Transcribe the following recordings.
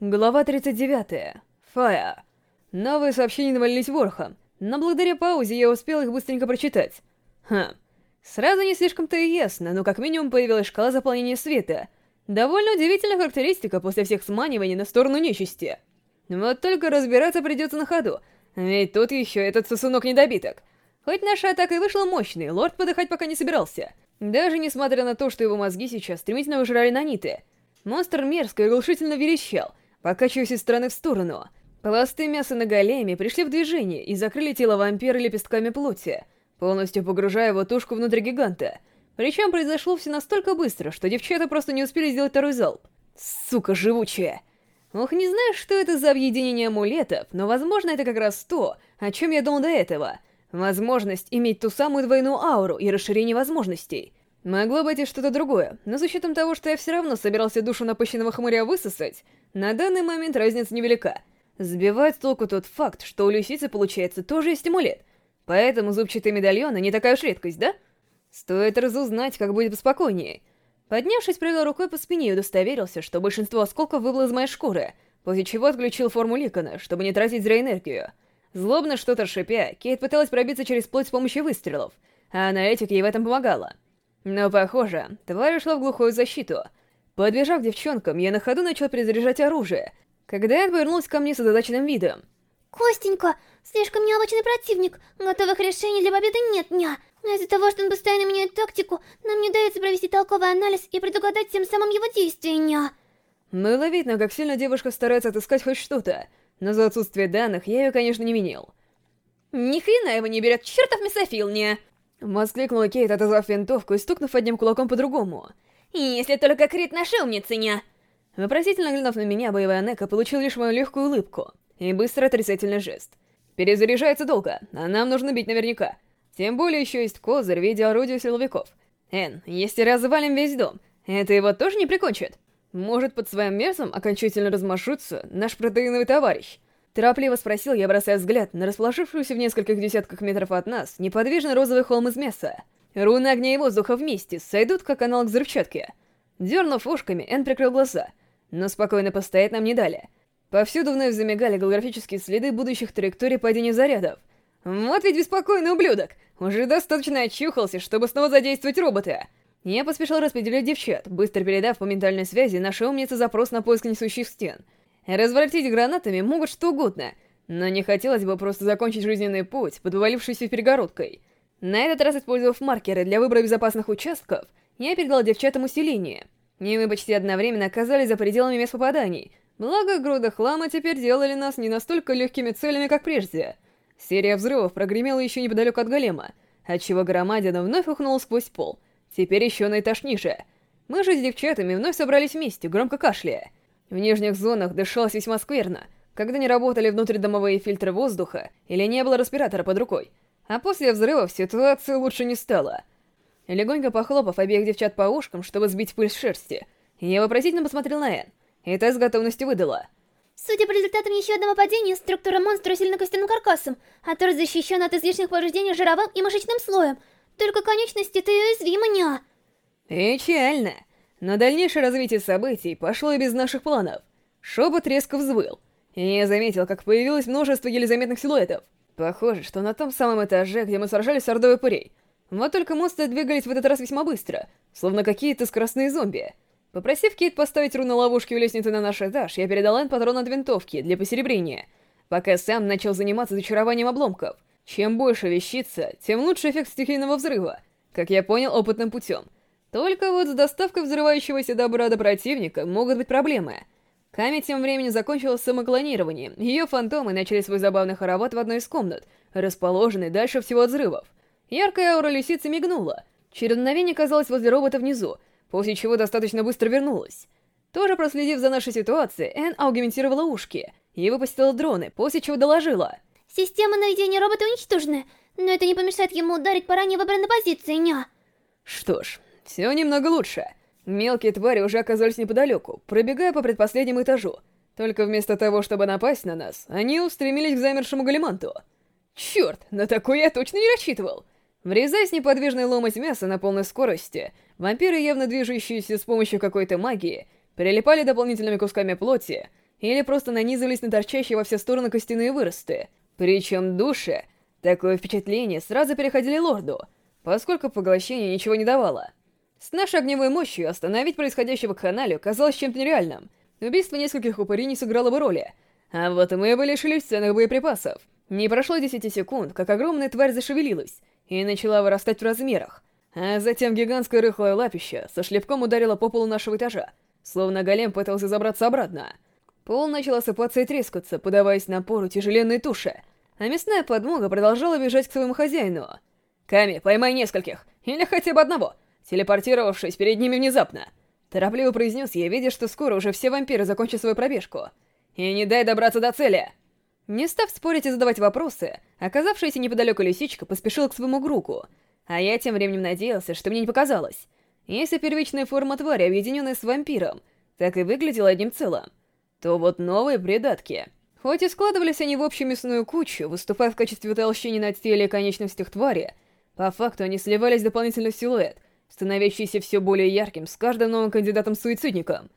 Глава 39. Фая. Новые сообщения навалились ворохом, но благодаря паузе я успел их быстренько прочитать. Хм. Сразу не слишком-то и ясно, но как минимум появилась шкала заполнения света. Довольно удивительная характеристика после всех сманиваний на сторону нечисти. Вот только разбираться придется на ходу, ведь тут еще этот сосунок-недобиток. Хоть наша атака и вышла мощной, лорд подыхать пока не собирался. Даже несмотря на то, что его мозги сейчас стремительно выжирали наниты. Монстр мерзко и глушительно верещал — покачиваясь из стороны в сторону. Пласты мяса на големе пришли в движение и закрыли тело вампира лепестками плоти, полностью погружая его тушку внутрь гиганта. Причем произошло все настолько быстро, что девчата просто не успели сделать второй залп. Сука живучая! Ох, не знаю, что это за объединение амулетов, но возможно это как раз то, о чем я думал до этого. Возможность иметь ту самую двойную ауру и расширение возможностей. Могло быть и что-то другое, но с учетом того, что я все равно собирался душу напыщенного хмыря высосать, на данный момент разница невелика. Сбивает с толку тот факт, что у лисицы, получается, тоже есть амулет. Поэтому зубчатые медальоны не такая уж редкость, да? Стоит разузнать, как будет спокойнее. Поднявшись, провел рукой по спине и удостоверился, что большинство осколков выбыло из моей шкуры, после чего отключил форму Ликона, чтобы не тратить зря энергию. Злобно что-то шипя, Кейт пыталась пробиться через плоть с помощью выстрелов, а аналитик ей в этом помогала. Но, похоже, тварь ушла в глухую защиту — Подбежав к девчонкам, я на ходу начал перезаряжать оружие, когда Энн повернулась ко мне с озадаченным видом. «Костенька, слишком необычный противник, готовых решений для победы нет дня. Из-за того, что он постоянно меняет тактику, нам не дается провести толковый анализ и предугадать тем самым его действия. Было видно, как сильно девушка старается отыскать хоть что-то, но за отсутствие данных я ее, конечно, не менял. «Ни хрена его не берет, чертов месофил, не!» Воскликнула Кейт, отозвав винтовку и стукнув одним кулаком по-другому. Если только Крит нашел мне ценя. Вопросительно глянув на меня, боевая Нека получил лишь мою легкую улыбку и быстрый отрицательный жест. Перезаряжается долго, а нам нужно бить наверняка. Тем более еще есть козырь в виде орудия силовиков. Эн, если развалим весь дом, это его тоже не прикончит? Может, под своим мерзом окончательно размашутся наш протеиновый товарищ? Торопливо спросил я, бросая взгляд на расположившуюся в нескольких десятках метров от нас неподвижный розовый холм из мяса. Руны огня и воздуха вместе сойдут как аналог взрывчатки. Дернув ушками, Энн прикрыл глаза, но спокойно постоять нам не дали. Повсюду вновь замигали голографические следы будущих траекторий падения зарядов. Вот ведь беспокойный ублюдок! Уже достаточно очухался, чтобы снова задействовать робота. Я поспешил распределять девчат, быстро передав по ментальной связи нашей умнице запрос на поиск несущих стен. Разворотить гранатами могут что угодно, но не хотелось бы просто закончить жизненный путь под вывалившейся перегородкой. На этот раз, использовав маркеры для выбора безопасных участков, я передал девчатам усиление. И мы почти одновременно оказались за пределами мест попаданий. Благо, груда хлама теперь делали нас не настолько легкими целями, как прежде. Серия взрывов прогремела еще неподалеку от голема, отчего громадина вновь ухнула сквозь пол. Теперь еще на этаж ниже. Мы же с девчатами вновь собрались вместе, громко кашляя. В нижних зонах дышалось весьма скверно, когда не работали внутридомовые фильтры воздуха или не было респиратора под рукой. А после взрывов ситуация лучше не стала. Легонько похлопав обеих девчат по ушкам, чтобы сбить пыль с шерсти, я вопросительно посмотрел на Энн, и та с готовностью выдала. Судя по результатам еще одного падения, структура монстра усилена костяным каркасом, а торс защищен от излишних повреждений жировым и мышечным слоем. Только конечности-то уязвимы, ня. Печально. Но дальнейшее развитие событий пошло и без наших планов. Шепот резко взвыл, и я заметил, как появилось множество еле заметных силуэтов. Похоже, что на том самом этаже, где мы сражались с ордой упырей. Вот только монстры двигались в этот раз весьма быстро, словно какие-то скоростные зомби. Попросив Кейт поставить руны ловушки у лестницы на наш этаж, я передал им патрон от винтовки для посеребрения, пока сам начал заниматься зачарованием обломков. Чем больше вещица, тем лучше эффект стихийного взрыва, как я понял опытным путем. Только вот с доставкой взрывающегося добра до противника могут быть проблемы — Ками тем временем закончила самоклонирование. Ее фантомы начали свой забавный хоровод в одной из комнат, расположенной дальше всего от взрывов. Яркая аура лисицы мигнула. Через мгновение оказалась возле робота внизу, после чего достаточно быстро вернулась. Тоже проследив за нашей ситуацией, Энн аугментировала ушки и выпустила дроны, после чего доложила. «Система наведения робота уничтожена, но это не помешает ему ударить по ранее выбранной позиции, ня». Что ж, все немного лучше. Мелкие твари уже оказались неподалеку, пробегая по предпоследнему этажу. Только вместо того, чтобы напасть на нас, они устремились к замершему галиманту. Черт, на такое я точно не рассчитывал. Врезаясь в неподвижный ломоть мяса на полной скорости, вампиры, явно движущиеся с помощью какой-то магии, прилипали дополнительными кусками плоти или просто нанизывались на торчащие во все стороны костяные выросты. Причем души, такое впечатление, сразу переходили лорду, поскольку поглощение ничего не давало. С нашей огневой мощью остановить происходящего канале казалось чем-то нереальным. Убийство нескольких упырей не сыграло бы роли. А вот мы бы лишились ценных боеприпасов. Не прошло 10 секунд, как огромная тварь зашевелилась и начала вырастать в размерах. А затем гигантское рыхлое лапище со шлепком ударило по полу нашего этажа, словно голем пытался забраться обратно. Пол начал осыпаться и трескаться, подаваясь напору тяжеленной туши, а мясная подмога продолжала бежать к своему хозяину. «Ками, поймай нескольких, или хотя бы одного!» Телепортировавшись перед ними внезапно. Торопливо произнес я, видя, что скоро уже все вампиры закончат свою пробежку. И не дай добраться до цели! Не став спорить и задавать вопросы, оказавшаяся неподалеку лисичка поспешила к своему груку, а я тем временем надеялся, что мне не показалось. Если первичная форма твари, объединенная с вампиром, так и выглядела одним целым, то вот новые придатки. Хоть и складывались они в общую мясную кучу, выступая в качестве утолщения на теле и конечностях твари, по факту они сливались в дополнительный силуэт, становящийся все более ярким с каждым новым кандидатом-суицидником.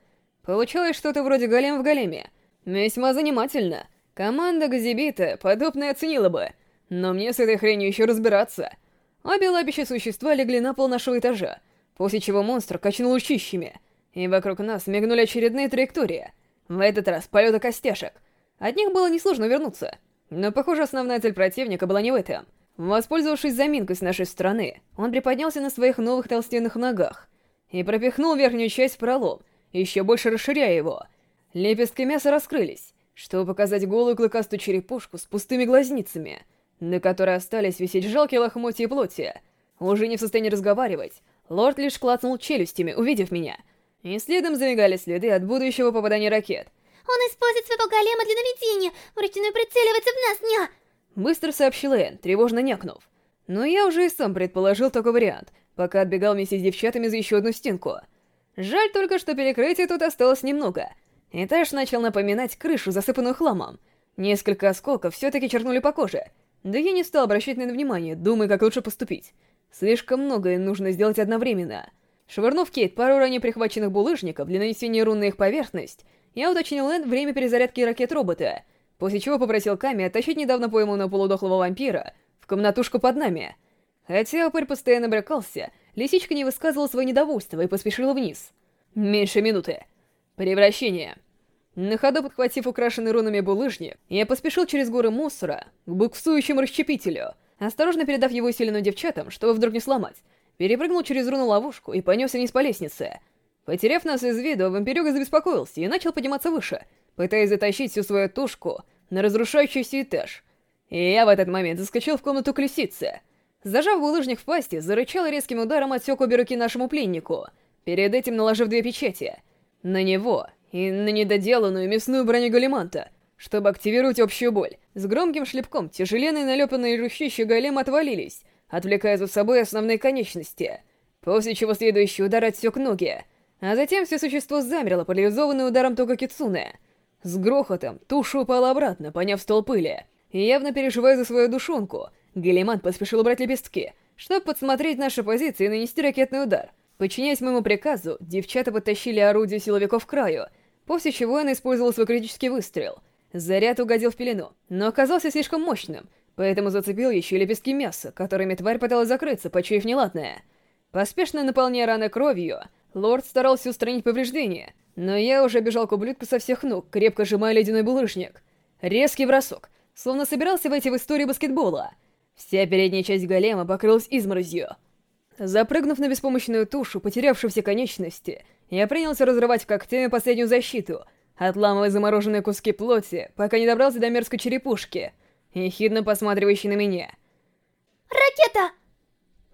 Получалось что-то вроде голем в големе. Весьма занимательно. Команда Газибита подобное оценила бы, но мне с этой хренью еще разбираться. Обе лапища существа легли на пол нашего этажа, после чего монстр качнул учищами, и вокруг нас мигнули очередные траектории. В этот раз полета костяшек. От них было несложно вернуться, но, похоже, основная цель противника была не в этом — Воспользовавшись заминкой с нашей стороны, он приподнялся на своих новых толстенных ногах и пропихнул верхнюю часть в пролом, еще больше расширяя его. Лепестки мяса раскрылись, чтобы показать голую клыкастую черепушку с пустыми глазницами, на которой остались висеть жалкие лохмотья плоти. Уже не в состоянии разговаривать, лорд лишь клацнул челюстями, увидев меня, и следом замигали следы от будущего попадания ракет. «Он использует своего голема для наведения, вручную прицеливается в нас, ня!» Быстро сообщил Энн, тревожно някнув. Но я уже и сам предположил такой вариант, пока отбегал вместе с девчатами за еще одну стенку. Жаль только, что перекрытия тут осталось немного. Этаж начал напоминать крышу, засыпанную хламом. Несколько осколков все-таки чернули по коже. Да я не стал обращать на это внимание, думая, как лучше поступить. Слишком многое нужно сделать одновременно. Швырнув Кейт пару ранее прихваченных булыжников для нанесения рун на их поверхность, я уточнил Энн время перезарядки ракет-робота — после чего попросил Ками оттащить недавно пойманного полудохлого вампира в комнатушку под нами. Хотя упырь постоянно бракался, лисичка не высказывала свое недовольство и поспешила вниз. Меньше минуты. Превращение. На ходу подхватив украшенный рунами булыжник, я поспешил через горы мусора к буксующему расщепителю, осторожно передав его усиленную девчатам, чтобы вдруг не сломать, перепрыгнул через руну ловушку и понесся вниз по лестнице. Потеряв нас из виду, вампирюга забеспокоился и начал подниматься выше, пытаясь затащить всю свою тушку на разрушающийся этаж. И я в этот момент заскочил в комнату к лисице. Зажав булыжник в пасти, зарычал и резким ударом отсек обе руки нашему пленнику, перед этим наложив две печати. На него и на недоделанную мясную броню Галиманта, чтобы активировать общую боль. С громким шлепком тяжеленные налепанные ручища голем отвалились, отвлекая за собой основные конечности, после чего следующий удар отсек ноги, а затем все существо замерло, парализованное ударом Тога Кицуне — с грохотом туша упала обратно, поняв стол пыли. Явно переживая за свою душонку, Галиман поспешил убрать лепестки, чтобы подсмотреть наши позиции и нанести ракетный удар. Подчиняясь моему приказу, девчата подтащили орудие силовиков к краю, после чего она использовала свой критический выстрел. Заряд угодил в пелену, но оказался слишком мощным, поэтому зацепил еще лепестки мяса, которыми тварь пыталась закрыться, почуяв неладное. Поспешно наполняя раны кровью, лорд старался устранить повреждения, но я уже бежал к ублюдку со всех ног, крепко сжимая ледяной булыжник. Резкий бросок, словно собирался войти в историю баскетбола. Вся передняя часть голема покрылась изморозью. Запрыгнув на беспомощную тушу, потерявшую все конечности, я принялся разрывать когтями последнюю защиту, отламывая замороженные куски плоти, пока не добрался до мерзкой черепушки, ехидно посматривающей на меня. «Ракета!»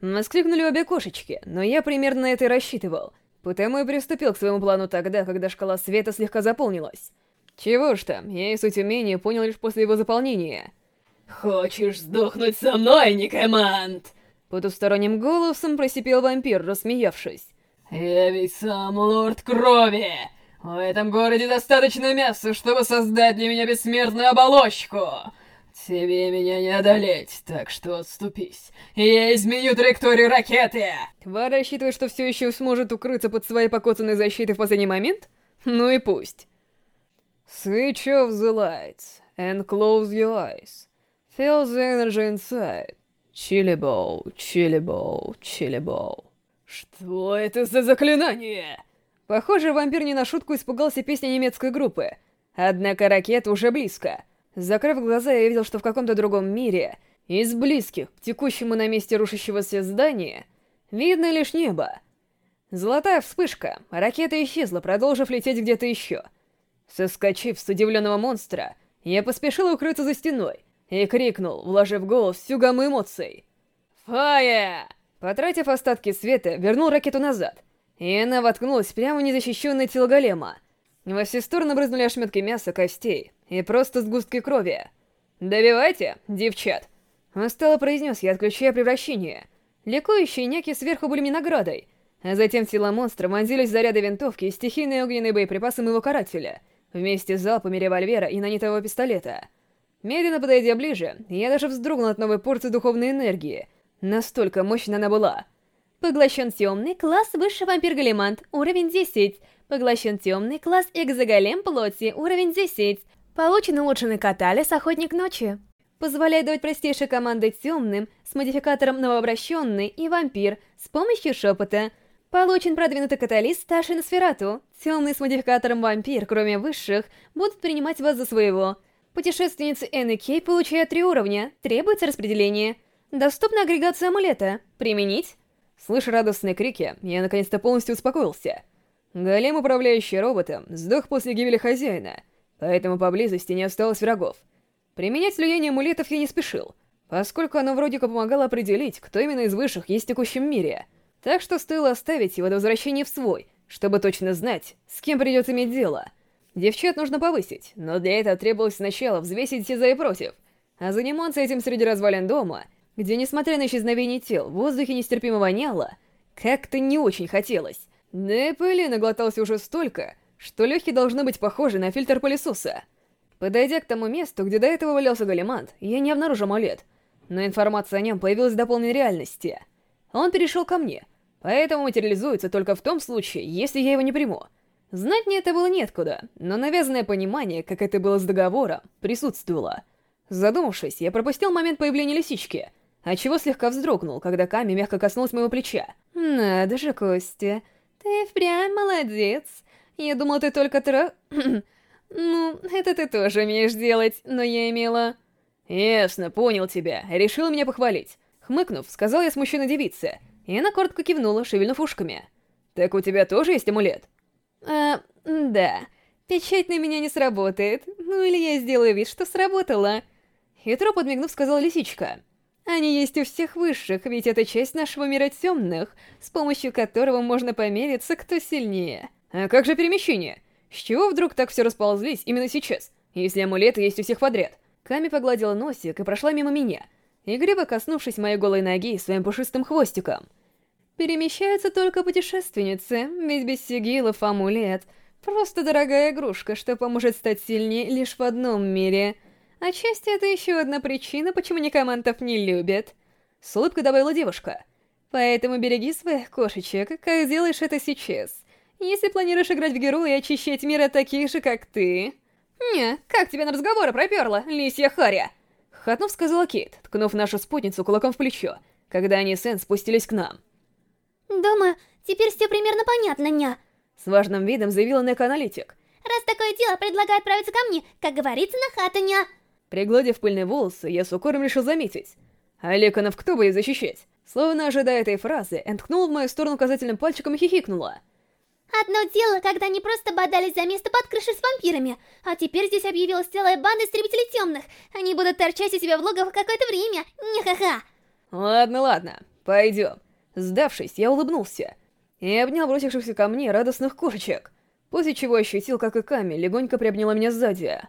Воскликнули обе кошечки, но я примерно на это и рассчитывал — Потому и приступил к своему плану тогда, когда шкала света слегка заполнилась. Чего ж там, я и суть умения понял лишь после его заполнения. «Хочешь сдохнуть со мной, Никоманд?» Потусторонним голосом просипел вампир, рассмеявшись. «Я ведь сам лорд крови! В этом городе достаточно мяса, чтобы создать для меня бессмертную оболочку! Тебе меня не одолеть, так что отступись. Я изменю траекторию ракеты! Тварь рассчитывает, что все еще сможет укрыться под своей покоцанной защитой в последний момент? Ну и пусть. Switch off the lights and close your eyes. Feel the energy inside. Bowl, chili bowl. Что это за заклинание? Похоже, вампир не на шутку испугался песни немецкой группы. Однако ракета уже близко. Закрыв глаза, я видел, что в каком-то другом мире, из близких текущему на месте рушащегося здания, видно лишь небо. Золотая вспышка, ракета исчезла, продолжив лететь где-то еще. Соскочив с удивленного монстра, я поспешил укрыться за стеной и крикнул, вложив голос всю гамму эмоций. «Фая!» Потратив остатки света, вернул ракету назад, и она воткнулась прямо в незащищенное тело голема. Во все стороны брызнули ошметки мяса, костей и просто сгустки крови. «Добивайте, девчат!» Устало произнес я, отключая превращение. Ликующие няки сверху были мне наградой, а затем в тело монстра вонзились заряды винтовки и стихийные огненные боеприпасы моего карателя, вместе с залпами револьвера и нанитого пистолета. Медленно подойдя ближе, я даже вздрогнул от новой порции духовной энергии. Настолько мощной она была. Поглощен темный класс высший вампир Галимант, уровень 10. Поглощен темный класс экзоголем плоти, уровень 10. Получен улучшенный каталис Охотник Ночи. Позволяет давать простейшие команды темным с модификатором новообращенный и вампир с помощью шепота. Получен продвинутый каталист старший на сферату. Темный с модификатором вампир, кроме высших, будут принимать вас за своего. Путешественницы Н и Кей получают три уровня, требуется распределение. Доступна агрегация амулета. Применить? Слыша радостные крики, я наконец-то полностью успокоился. Голем, управляющий роботом, сдох после гибели хозяина, поэтому поблизости не осталось врагов. Применять влияние амулетов я не спешил, поскольку оно вроде как помогало определить, кто именно из высших есть в текущем мире. Так что стоило оставить его до возвращения в свой, чтобы точно знать, с кем придется иметь дело. Девчат нужно повысить, но для этого требовалось сначала взвесить все за и против, а заниматься этим среди развалин дома — где, несмотря на исчезновение тел, в воздухе нестерпимо воняло, как-то не очень хотелось. И пыли наглотался уже столько, что легкие должны быть похожи на фильтр пылесоса. Подойдя к тому месту, где до этого валялся Галимант, я не обнаружил амулет, но информация о нем появилась до полной реальности. Он перешел ко мне, поэтому материализуется только в том случае, если я его не приму. Знать мне это было неоткуда, но навязанное понимание, как это было с договором, присутствовало. Задумавшись, я пропустил момент появления лисички, отчего слегка вздрогнул, когда Ками мягко коснулась моего плеча. «Надо же, Костя, ты впрямь молодец. Я думал, ты только тра... ну, это ты тоже умеешь делать, но я имела...» «Ясно, понял тебя. Решил меня похвалить». Хмыкнув, сказал я смущенной девице, и она коротко кивнула, шевельнув ушками. «Так у тебя тоже есть амулет?» «А, да. Печать на меня не сработает. Ну или я сделаю вид, что сработала». Хитро подмигнув, сказала лисичка. Они есть у всех высших, ведь это часть нашего мира темных, с помощью которого можно помериться, кто сильнее. А как же перемещение? С чего вдруг так все расползлись именно сейчас, если амулеты есть у всех подряд? Ками погладила носик и прошла мимо меня, игриво коснувшись моей голой ноги своим пушистым хвостиком. Перемещаются только путешественницы, ведь без сигилов амулет — просто дорогая игрушка, что поможет стать сильнее лишь в одном мире — Отчасти это еще одна причина, почему некомантов не любят. С улыбкой добавила девушка. Поэтому береги своих кошечек, как делаешь это сейчас. Если планируешь играть в героя и очищать мир от таких же, как ты... «Не, как тебя на разговоры проперла, лисья Харя?» Хатнув сказала Кейт, ткнув нашу спутницу кулаком в плечо, когда они с Энн спустились к нам. «Думаю, теперь все примерно понятно, ня», — с важным видом заявила Нека-аналитик. «Раз такое дело, предлагаю отправиться ко мне, как говорится, на хату, ня». Пригладив пыльные волосы, я с укором решил заметить. А Леконов кто будет защищать? Словно ожидая этой фразы, Энн ткнула в мою сторону указательным пальчиком и хихикнула. Одно дело, когда они просто бодались за место под крышей с вампирами, а теперь здесь объявилась целая банда истребителей темных. Они будут торчать у себя в логово какое-то время. Не-ха-ха. Ладно, ладно, пойдем. Сдавшись, я улыбнулся и обнял бросившихся ко мне радостных кошечек, после чего ощутил, как и Ками легонько приобняла меня сзади.